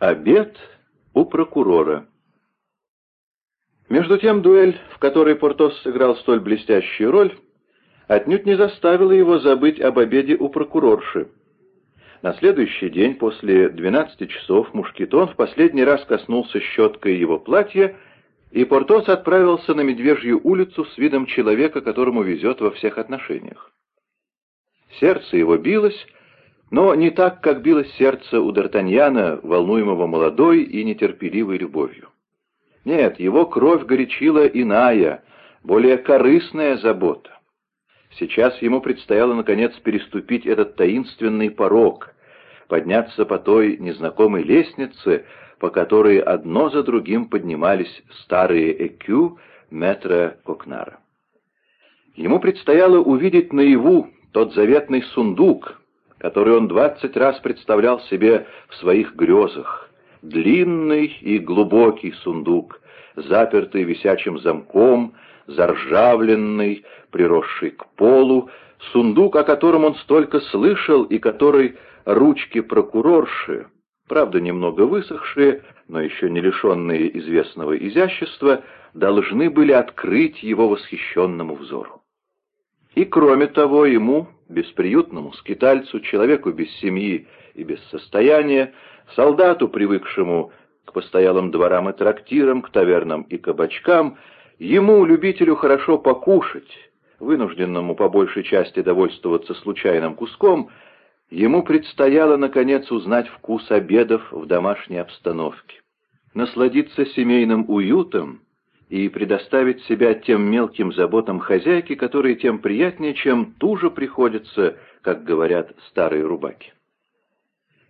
Обед у прокурора. Между тем дуэль, в которой Портос сыграл столь блестящую роль, отнюдь не заставила его забыть об обеде у прокурорши. На следующий день, после 12 часов, Мушкетон в последний раз коснулся щеткой его платья, и Портос отправился на Медвежью улицу с видом человека, которому везет во всех отношениях. Сердце его билось, но не так, как билось сердце у Д'Артаньяна, волнуемого молодой и нетерпеливой любовью. Нет, его кровь горячила иная, более корыстная забота. Сейчас ему предстояло, наконец, переступить этот таинственный порог, подняться по той незнакомой лестнице, по которой одно за другим поднимались старые экю метра Кокнара. Ему предстояло увидеть наяву тот заветный сундук, который он двадцать раз представлял себе в своих грезах. Длинный и глубокий сундук, запертый висячим замком, заржавленный, приросший к полу, сундук, о котором он столько слышал и который ручки прокурорши, правда немного высохшие, но еще не лишенные известного изящества, должны были открыть его восхищенному взору. И кроме того, ему, бесприютному скитальцу, человеку без семьи и без состояния, солдату, привыкшему к постоялым дворам и трактирам, к тавернам и кабачкам, ему, любителю хорошо покушать, вынужденному по большей части довольствоваться случайным куском, ему предстояло, наконец, узнать вкус обедов в домашней обстановке, насладиться семейным уютом, и предоставить себя тем мелким заботам хозяйки, которые тем приятнее, чем туже приходится, как говорят старые рубаки.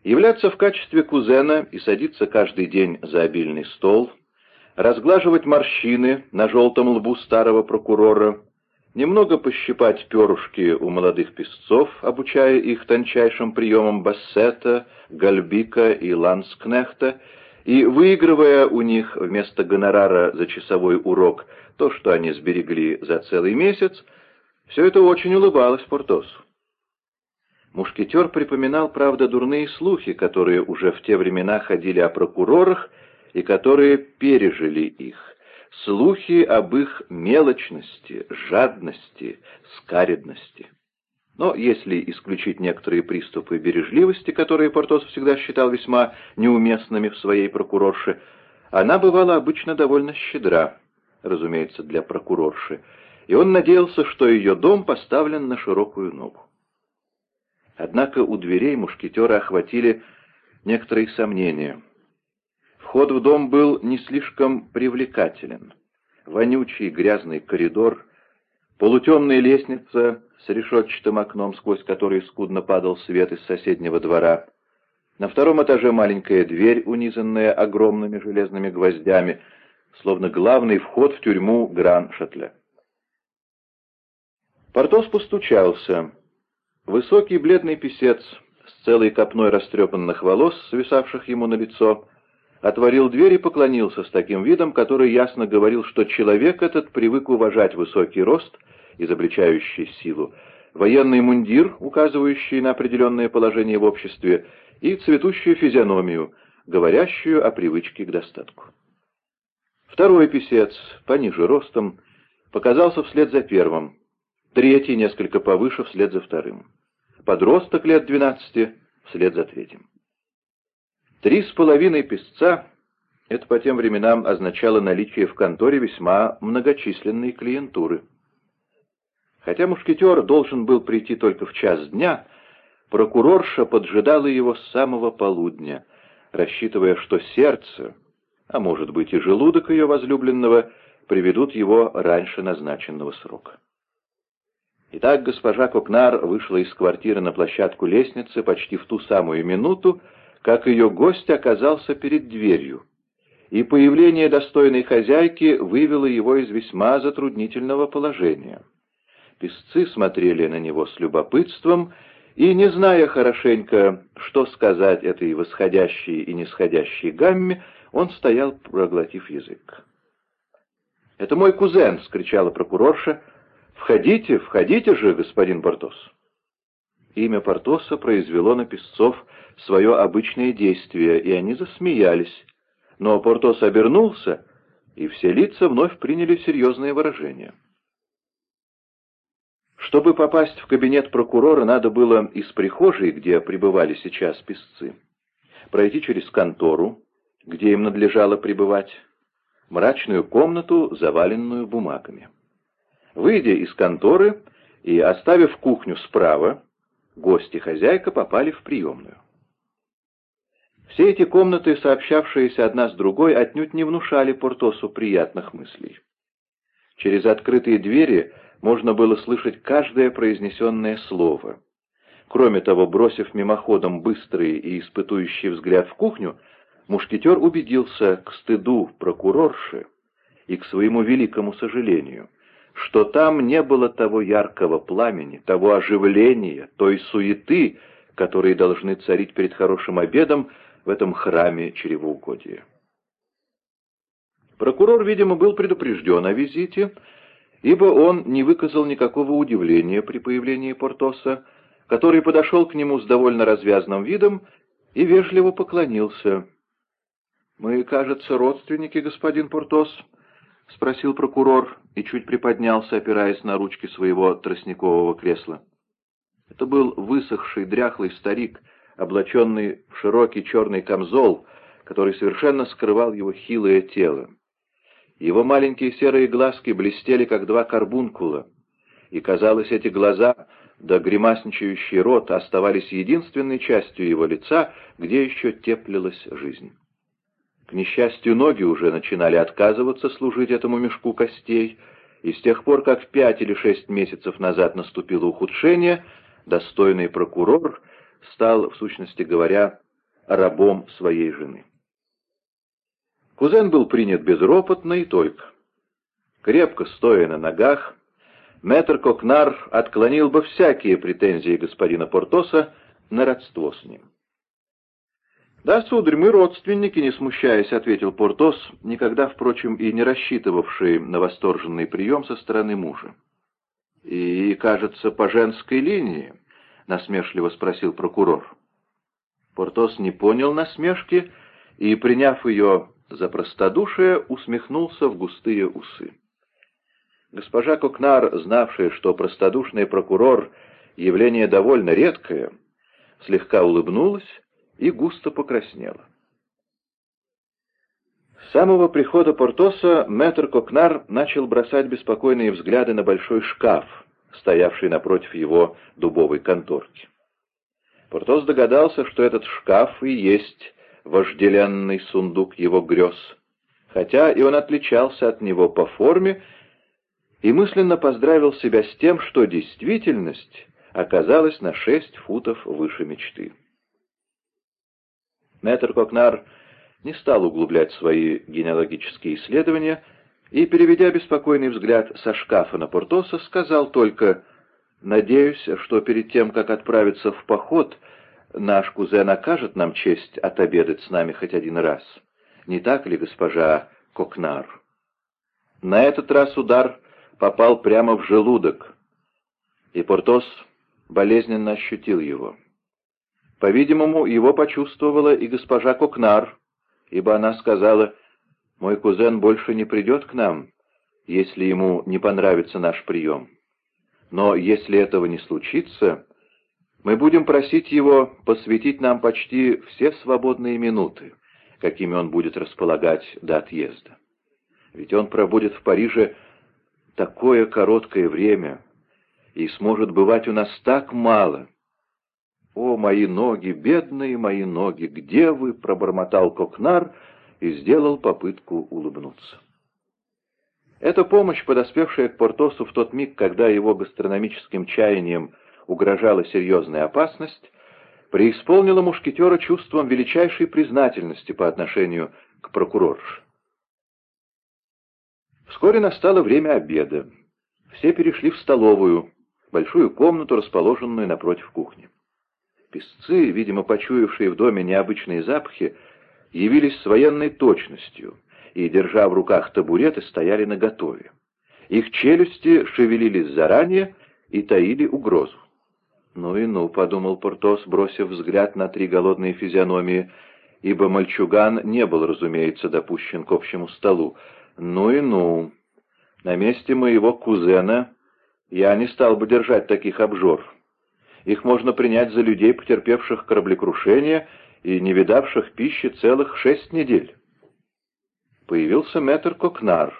Являться в качестве кузена и садиться каждый день за обильный стол, разглаживать морщины на желтом лбу старого прокурора, немного пощипать перышки у молодых песцов, обучая их тончайшим приемам бассета, гальбика и ланскнехта, и выигрывая у них вместо гонорара за часовой урок то, что они сберегли за целый месяц, все это очень улыбалось Портосу. Мушкетер припоминал, правда, дурные слухи, которые уже в те времена ходили о прокурорах и которые пережили их. Слухи об их мелочности, жадности, скаредности. Но если исключить некоторые приступы бережливости, которые Портос всегда считал весьма неуместными в своей прокурорше, она бывала обычно довольно щедра, разумеется, для прокурорши, и он надеялся, что ее дом поставлен на широкую ногу. Однако у дверей мушкетера охватили некоторые сомнения. Вход в дом был не слишком привлекателен. Вонючий грязный коридор, полутемная лестница с решетчатым окном, сквозь который скудно падал свет из соседнего двора. На втором этаже маленькая дверь, унизанная огромными железными гвоздями, словно главный вход в тюрьму Гран-Шатля. Портос постучался. Высокий бледный писец с целой копной растрепанных волос, свисавших ему на лицо, отворил дверь и поклонился с таким видом, который ясно говорил, что человек этот привык уважать высокий рост — изобличающий силу, военный мундир, указывающий на определенное положение в обществе, и цветущую физиономию, говорящую о привычке к достатку. Второй писец, пониже ростом, показался вслед за первым, третий несколько повыше вслед за вторым, подросток лет двенадцати вслед за третьим. Три с половиной писца — это по тем временам означало наличие в конторе весьма многочисленной клиентуры. Хотя мушкетер должен был прийти только в час дня, прокурорша поджидала его с самого полудня, рассчитывая, что сердце, а может быть и желудок ее возлюбленного, приведут его раньше назначенного срока. Итак, госпожа Кокнар вышла из квартиры на площадку лестницы почти в ту самую минуту, как ее гость оказался перед дверью, и появление достойной хозяйки вывело его из весьма затруднительного положения. Песцы смотрели на него с любопытством, и, не зная хорошенько, что сказать этой восходящей и нисходящей гамме, он стоял, проглотив язык. «Это мой кузен!» — скричала прокурорша. «Входите, входите же, господин Бартос!» Имя Портоса произвело на песцов свое обычное действие, и они засмеялись. Но Портос обернулся, и все лица вновь приняли серьезное выражение. Чтобы попасть в кабинет прокурора, надо было из прихожей, где пребывали сейчас песцы, пройти через контору, где им надлежало пребывать, мрачную комнату, заваленную бумагами. Выйдя из конторы и оставив кухню справа, гости хозяйка попали в приемную. Все эти комнаты, сообщавшиеся одна с другой, отнюдь не внушали Портосу приятных мыслей. Через открытые двери можно было слышать каждое произнесенное слово. Кроме того, бросив мимоходом быстрый и испытующий взгляд в кухню, мушкетер убедился к стыду прокурорши и к своему великому сожалению, что там не было того яркого пламени, того оживления, той суеты, которые должны царить перед хорошим обедом в этом храме чревоугодия. Прокурор, видимо, был предупрежден о визите, ибо он не выказал никакого удивления при появлении Портоса, который подошел к нему с довольно развязным видом и вежливо поклонился. «Мы, кажется, родственники, господин Портос?» — спросил прокурор и чуть приподнялся, опираясь на ручки своего тростникового кресла. Это был высохший, дряхлый старик, облаченный в широкий черный камзол, который совершенно скрывал его хилое тело. Его маленькие серые глазки блестели, как два карбункула, и, казалось, эти глаза, да гримасничающий рот, оставались единственной частью его лица, где еще теплилась жизнь. К несчастью, ноги уже начинали отказываться служить этому мешку костей, и с тех пор, как пять или шесть месяцев назад наступило ухудшение, достойный прокурор стал, в сущности говоря, рабом своей жены. Кузен был принят безропотно и только. Крепко стоя на ногах, мэтр Кокнар отклонил бы всякие претензии господина Портоса на родство с ним. «Да, сударь, мы родственники, не смущаясь», — ответил Портос, никогда, впрочем, и не рассчитывавший на восторженный прием со стороны мужа. «И, кажется, по женской линии?» — насмешливо спросил прокурор. Портос не понял насмешки и, приняв ее за простодушие усмехнулся в густые усы. Госпожа Кокнар, знавшая, что простодушный прокурор — явление довольно редкое, слегка улыбнулась и густо покраснела. С самого прихода Портоса мэтр Кокнар начал бросать беспокойные взгляды на большой шкаф, стоявший напротив его дубовой конторки. Портос догадался, что этот шкаф и есть вожделенный сундук его грез, хотя и он отличался от него по форме, и мысленно поздравил себя с тем, что действительность оказалась на шесть футов выше мечты. Мэтр Кокнар не стал углублять свои генеалогические исследования и, переведя беспокойный взгляд со шкафа на Портоса, сказал только «Надеюсь, что перед тем, как отправиться в поход, Наш кузен окажет нам честь отобедать с нами хоть один раз. Не так ли, госпожа Кокнар? На этот раз удар попал прямо в желудок, и Портос болезненно ощутил его. По-видимому, его почувствовала и госпожа Кокнар, ибо она сказала, «Мой кузен больше не придет к нам, если ему не понравится наш прием. Но если этого не случится, мы будем просить его посвятить нам почти все свободные минуты, какими он будет располагать до отъезда. Ведь он пробудет в Париже такое короткое время и сможет бывать у нас так мало. «О, мои ноги, бедные мои ноги, где вы?» — пробормотал Кокнар и сделал попытку улыбнуться. Эта помощь, подоспевшая к Портосу в тот миг, когда его гастрономическим чаянием угрожала серьезная опасность, преисполнила мушкетера чувством величайшей признательности по отношению к прокурорше. Вскоре настало время обеда. Все перешли в столовую, большую комнату, расположенную напротив кухни. Песцы, видимо, почуявшие в доме необычные запахи, явились с военной точностью и, держа в руках табуреты, стояли наготове. Их челюсти шевелились заранее и таили угрозу. «Ну и ну», — подумал Портос, бросив взгляд на три голодные физиономии, ибо мальчуган не был, разумеется, допущен к общему столу. «Ну и ну. На месте моего кузена я не стал бы держать таких обжор. Их можно принять за людей, потерпевших кораблекрушение и не видавших пищи целых шесть недель». Появился мэтр Кокнар.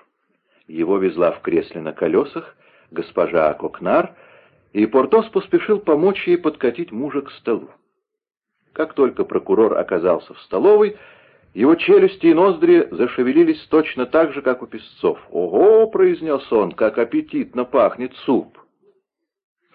Его везла в кресле на колесах госпожа Кокнар — и Портос поспешил помочь ей подкатить мужа к столу. Как только прокурор оказался в столовой, его челюсти и ноздри зашевелились точно так же, как у песцов. «Ого!» — произнес он, — «как аппетитно пахнет суп!»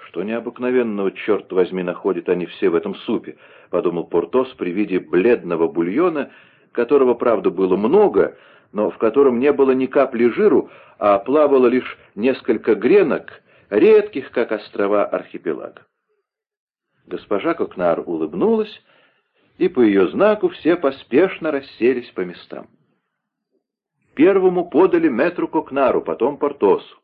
«Что необыкновенного, черт возьми, находят они все в этом супе?» — подумал Портос при виде бледного бульона, которого, правда, было много, но в котором не было ни капли жиру, а плавало лишь несколько гренок — редких, как острова архипелага. Госпожа Кокнар улыбнулась, и по ее знаку все поспешно расселись по местам. Первому подали метру Кокнару, потом Портосу.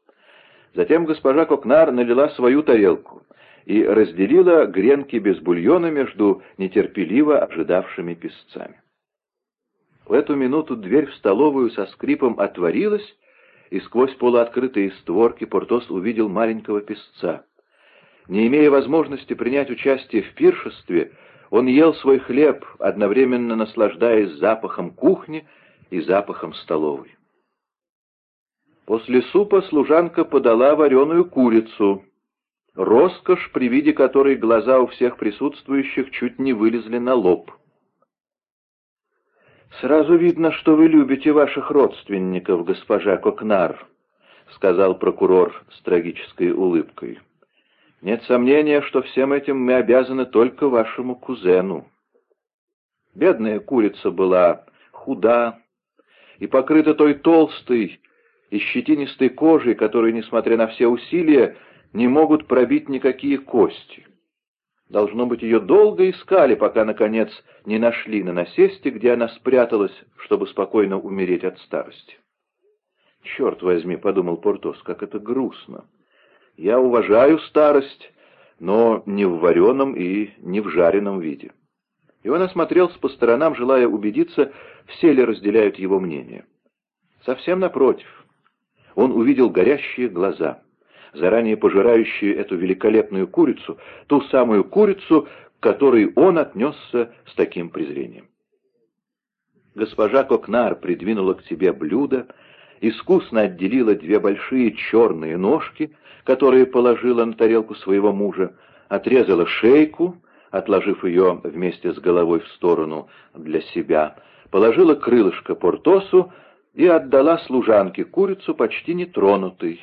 Затем госпожа Кокнар налила свою тарелку и разделила гренки без бульона между нетерпеливо ожидавшими песцами. В эту минуту дверь в столовую со скрипом отворилась, и сквозь полуоткрытые створки Портос увидел маленького песца. Не имея возможности принять участие в пиршестве, он ел свой хлеб, одновременно наслаждаясь запахом кухни и запахом столовой. После супа служанка подала вареную курицу, роскошь, при виде которой глаза у всех присутствующих чуть не вылезли на лоб. «Сразу видно, что вы любите ваших родственников, госпожа Кокнар», — сказал прокурор с трагической улыбкой. «Нет сомнения, что всем этим мы обязаны только вашему кузену». Бедная курица была худа и покрыта той толстой и щетинистой кожей, которой, несмотря на все усилия, не могут пробить никакие кости. Должно быть, ее долго искали, пока, наконец, не нашли на насесте, где она спряталась, чтобы спокойно умереть от старости. «Черт возьми», — подумал Портос, — «как это грустно. Я уважаю старость, но не в вареном и не в жареном виде». И он осмотрелся по сторонам, желая убедиться, все ли разделяют его мнение. Совсем напротив. Он увидел горящие глаза — заранее пожирающие эту великолепную курицу, ту самую курицу, к которой он отнесся с таким презрением. Госпожа Кокнар придвинула к себе блюдо, искусно отделила две большие черные ножки, которые положила на тарелку своего мужа, отрезала шейку, отложив ее вместе с головой в сторону для себя, положила крылышко Портосу и отдала служанке курицу почти нетронутой,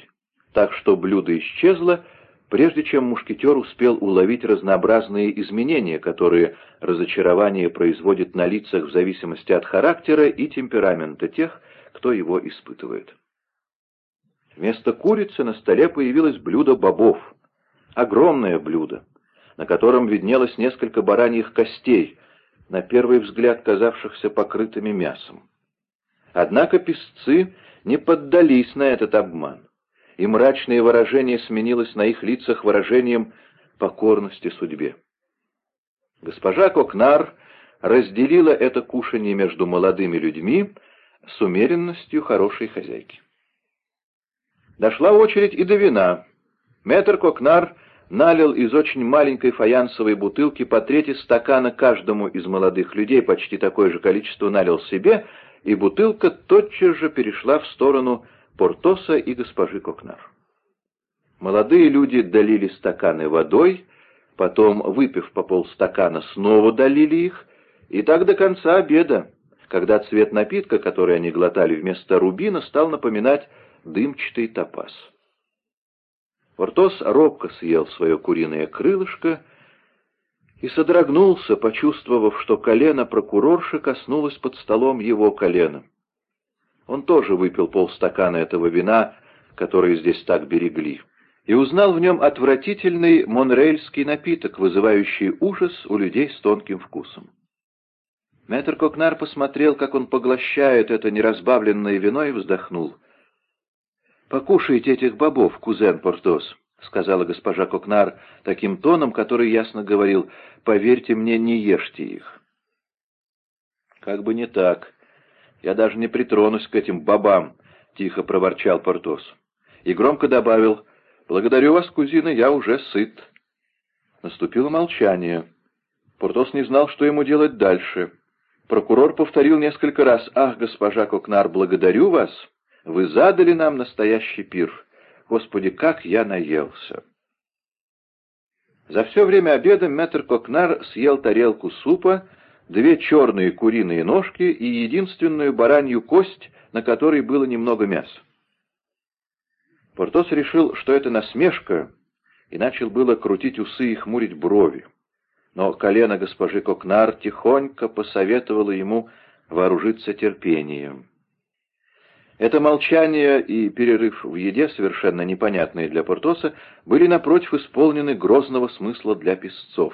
так что блюдо исчезло, прежде чем мушкетер успел уловить разнообразные изменения, которые разочарование производит на лицах в зависимости от характера и темперамента тех, кто его испытывает. Вместо курицы на столе появилось блюдо бобов. Огромное блюдо, на котором виднелось несколько бараньих костей, на первый взгляд казавшихся покрытыми мясом. Однако песцы не поддались на этот обман и мрачное выражение сменилось на их лицах выражением покорности судьбе. Госпожа Кокнар разделила это кушанье между молодыми людьми с умеренностью хорошей хозяйки. Дошла очередь и до вина. Мэтр Кокнар налил из очень маленькой фаянсовой бутылки по трети стакана каждому из молодых людей, почти такое же количество налил себе, и бутылка тотчас же перешла в сторону Портоса и госпожи Кокнар. Молодые люди долили стаканы водой, потом, выпив по полстакана, снова долили их, и так до конца обеда, когда цвет напитка, который они глотали вместо рубина, стал напоминать дымчатый топаз. Портос робко съел свое куриное крылышко и содрогнулся, почувствовав, что колено прокурорши коснулось под столом его колена. Он тоже выпил полстакана этого вина, которое здесь так берегли, и узнал в нем отвратительный монрельский напиток, вызывающий ужас у людей с тонким вкусом. Мэтр Кокнар посмотрел, как он поглощает это неразбавленное вино, и вздохнул. «Покушайте этих бобов, кузен Портос. — сказала госпожа Кокнар таким тоном, который ясно говорил, — «поверьте мне, не ешьте их». «Как бы не так. Я даже не притронусь к этим бабам», — тихо проворчал Портос. И громко добавил, «Благодарю вас, кузина, я уже сыт». Наступило молчание. Портос не знал, что ему делать дальше. Прокурор повторил несколько раз, «Ах, госпожа Кокнар, благодарю вас! Вы задали нам настоящий пир. Господи, как я наелся!» За все время обеда мэтр Кокнар съел тарелку супа, две черные куриные ножки и единственную баранью кость, на которой было немного мяса. Портос решил, что это насмешка, и начал было крутить усы и хмурить брови. Но колено госпожи Кокнар тихонько посоветовало ему вооружиться терпением. Это молчание и перерыв в еде, совершенно непонятные для Портоса, были, напротив, исполнены грозного смысла для песцов.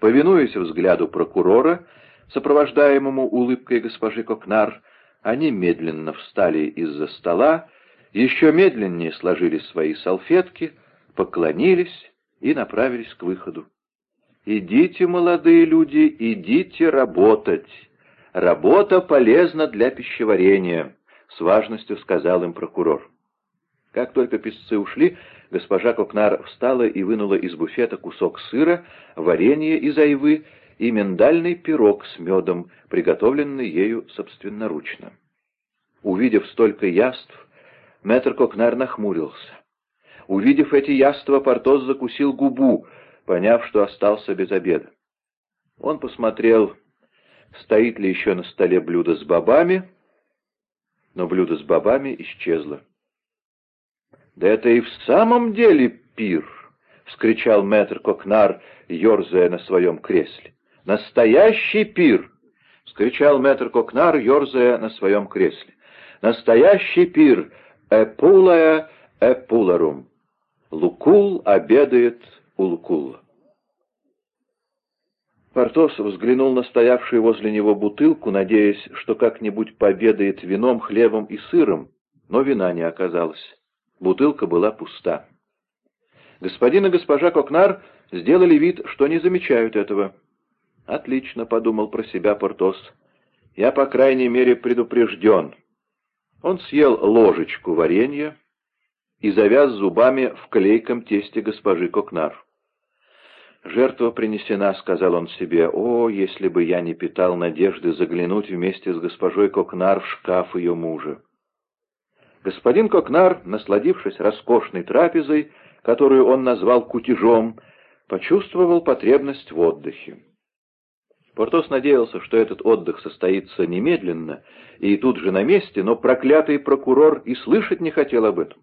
Повинуясь взгляду прокурора, сопровождаемому улыбкой госпожи Кокнар, они медленно встали из-за стола, еще медленнее сложили свои салфетки, поклонились и направились к выходу. «Идите, молодые люди, идите работать. Работа полезна для пищеварения», — с важностью сказал им прокурор. Как только песцы ушли, госпожа Кокнар встала и вынула из буфета кусок сыра, варенье из айвы и миндальный пирог с медом, приготовленный ею собственноручно. Увидев столько яств, мэтр Кокнар нахмурился. Увидев эти яства, Портос закусил губу, поняв, что остался без обеда. Он посмотрел, стоит ли еще на столе блюдо с бобами, но блюдо с бобами исчезло. «Да это и в самом деле пир!» — вскричал мэтр Кокнар, ерзая на своем кресле. «Настоящий пир!» — вскричал мэтр Кокнар, ерзая на своем кресле. «Настоящий пир! Эпулая эпуларум!» Лукул обедает у Лукула. Портос взглянул на стоявшую возле него бутылку, надеясь, что как-нибудь победает вином, хлебом и сыром, но вина не оказалось. Бутылка была пуста. Господин и госпожа Кокнар сделали вид, что не замечают этого. «Отлично», — подумал про себя Портос. «Я, по крайней мере, предупрежден». Он съел ложечку варенья и завяз зубами в клейком тесте госпожи Кокнар. «Жертва принесена», — сказал он себе. «О, если бы я не питал надежды заглянуть вместе с госпожой Кокнар в шкаф ее мужа!» Господин Кокнар, насладившись роскошной трапезой, которую он назвал кутежом, почувствовал потребность в отдыхе. Портос надеялся, что этот отдых состоится немедленно и тут же на месте, но проклятый прокурор и слышать не хотел об этом.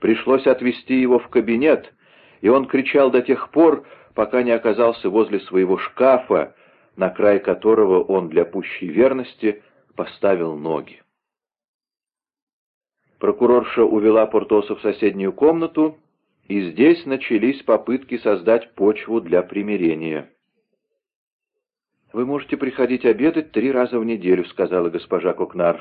Пришлось отвезти его в кабинет, и он кричал до тех пор, пока не оказался возле своего шкафа, на край которого он для пущей верности поставил ноги. Прокурорша увела Портоса в соседнюю комнату, и здесь начались попытки создать почву для примирения. «Вы можете приходить обедать три раза в неделю», — сказала госпожа Кокнар.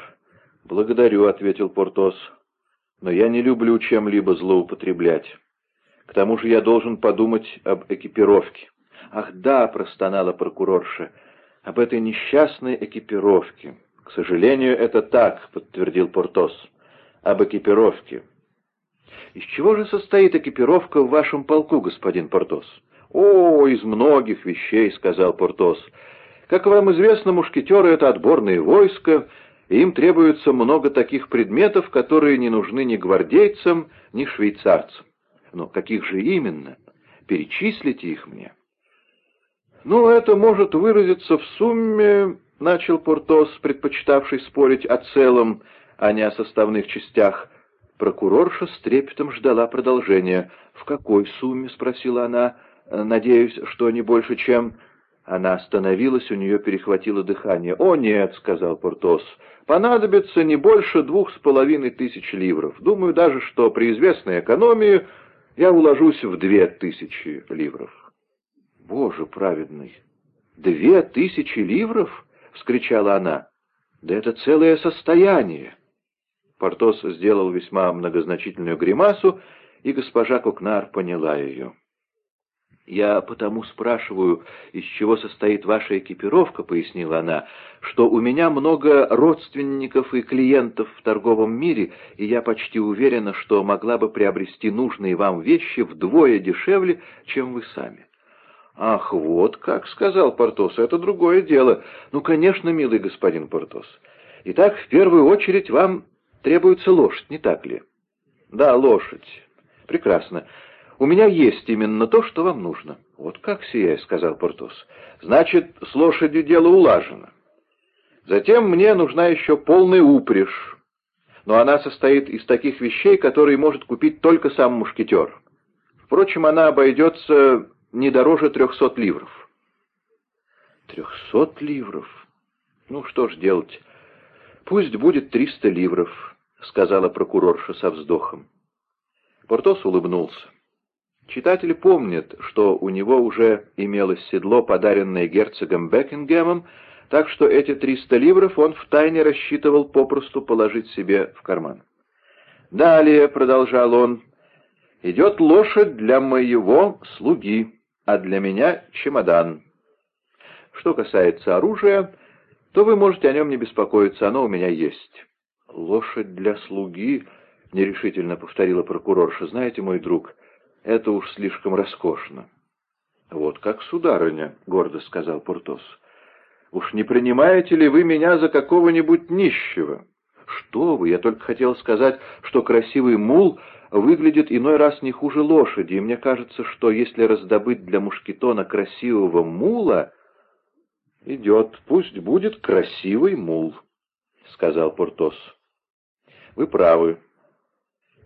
«Благодарю», — ответил Портос, — «но я не люблю чем-либо злоупотреблять. К тому же я должен подумать об экипировке». «Ах да», — простонала прокурорша, — «об этой несчастной экипировке». «К сожалению, это так», — подтвердил Портос об экипировке. Из чего же состоит экипировка в вашем полку, господин Портос? О, из многих вещей, сказал Портос. Как вам известно, мушкетеры — это отборные войска, и им требуется много таких предметов, которые не нужны ни гвардейцам, ни швейцарцам. Но каких же именно? Перечислите их мне. Ну, это может выразиться в сумме, — начал Портос, предпочитавший спорить о целом, — а не о составных частях. Прокурорша с трепетом ждала продолжения. «В какой сумме?» — спросила она. «Надеюсь, что не больше, чем...» Она остановилась, у нее перехватило дыхание. «О, нет», — сказал Портос, — «понадобится не больше двух с половиной тысяч ливров. Думаю даже, что при известной экономии я уложусь в две тысячи ливров». «Боже праведный! Две тысячи ливров?» — вскричала она. «Да это целое состояние!» Портос сделал весьма многозначительную гримасу и госпожа Кокнар поняла ее. «Я потому спрашиваю, из чего состоит ваша экипировка», — пояснила она, «что у меня много родственников и клиентов в торговом мире, и я почти уверена, что могла бы приобрести нужные вам вещи вдвое дешевле, чем вы сами». «Ах, вот как», — сказал Портос, — «это другое дело. Ну, конечно, милый господин Портос. Итак, в первую очередь вам требуется лошадь, не так ли?» «Да, лошадь. Прекрасно. У меня есть именно то, что вам нужно». «Вот как сияй», — сказал Портос. «Значит, с лошадью дело улажено. Затем мне нужна еще полная упряжь, но она состоит из таких вещей, которые может купить только сам мушкетер. Впрочем, она обойдется не дороже трехсот ливров». «Трехсот ливров? Ну, что ж делать? Пусть будет триста ливров», — сказала прокурорша со вздохом. Портос улыбнулся. Читатели помнят, что у него уже имелось седло, подаренное герцогом Бекингемом, так что эти триста ливров он втайне рассчитывал попросту положить себе в карман. «Далее», — продолжал он, — «идет лошадь для моего слуги, а для меня чемодан. Что касается оружия, то вы можете о нем не беспокоиться, оно у меня есть». «Лошадь для слуги», — нерешительно повторила прокурорша, — «знаете, мой друг...» Это уж слишком роскошно. — Вот как, сударыня, — гордо сказал Пуртос. — Уж не принимаете ли вы меня за какого-нибудь нищего? — Что вы, я только хотел сказать, что красивый мул выглядит иной раз не хуже лошади, и мне кажется, что если раздобыть для мушкетона красивого мула... — Идет, пусть будет красивый мул, — сказал Пуртос. — Вы правы,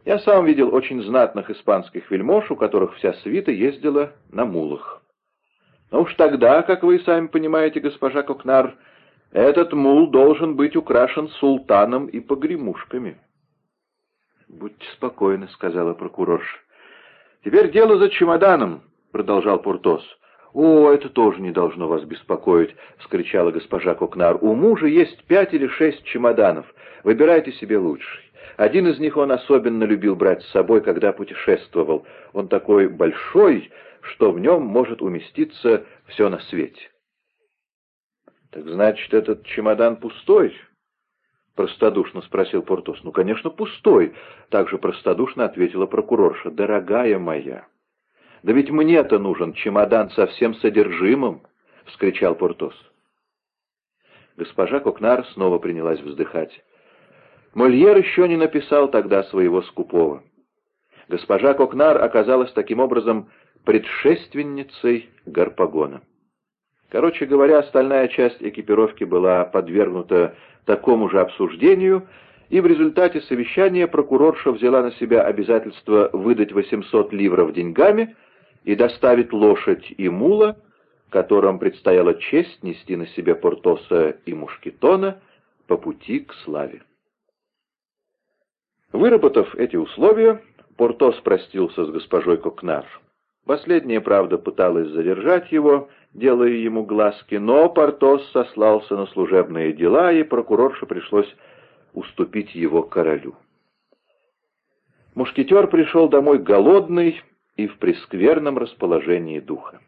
я сам видел очень знатных испанских вельмож, у которых вся свита ездила на мулах. Но уж тогда, как вы сами понимаете, госпожа Кокнар, этот мул должен быть украшен султаном и погремушками. — Будьте спокойны, — сказала прокурорша. — Теперь дело за чемоданом, — продолжал Пуртос. — О, это тоже не должно вас беспокоить, — вскричала госпожа Кокнар. — У мужа есть пять или шесть чемоданов. Выбирайте себе лучший. Один из них он особенно любил брать с собой, когда путешествовал. Он такой большой, что в нем может уместиться все на свете. — Так значит, этот чемодан пустой? — простодушно спросил Портос. — Ну, конечно, пустой, — также простодушно ответила прокурорша. — Дорогая моя! — Да ведь мне-то нужен чемодан со всем содержимым! — вскричал Портос. Госпожа Кокнар снова принялась вздыхать. Мольер еще не написал тогда своего скупого. Госпожа Кокнар оказалась таким образом предшественницей Гарпагона. Короче говоря, остальная часть экипировки была подвергнута такому же обсуждению, и в результате совещания прокурорша взяла на себя обязательство выдать 800 ливров деньгами и доставить лошадь и мула, которым предстояла честь нести на себе Портоса и Мушкетона по пути к славе. Выработав эти условия, Портос простился с госпожой Кокнар. Последняя, правда, пыталась задержать его, делая ему глазки, но Портос сослался на служебные дела, и прокурорше пришлось уступить его королю. Мушкетер пришел домой голодный и в прескверном расположении духа.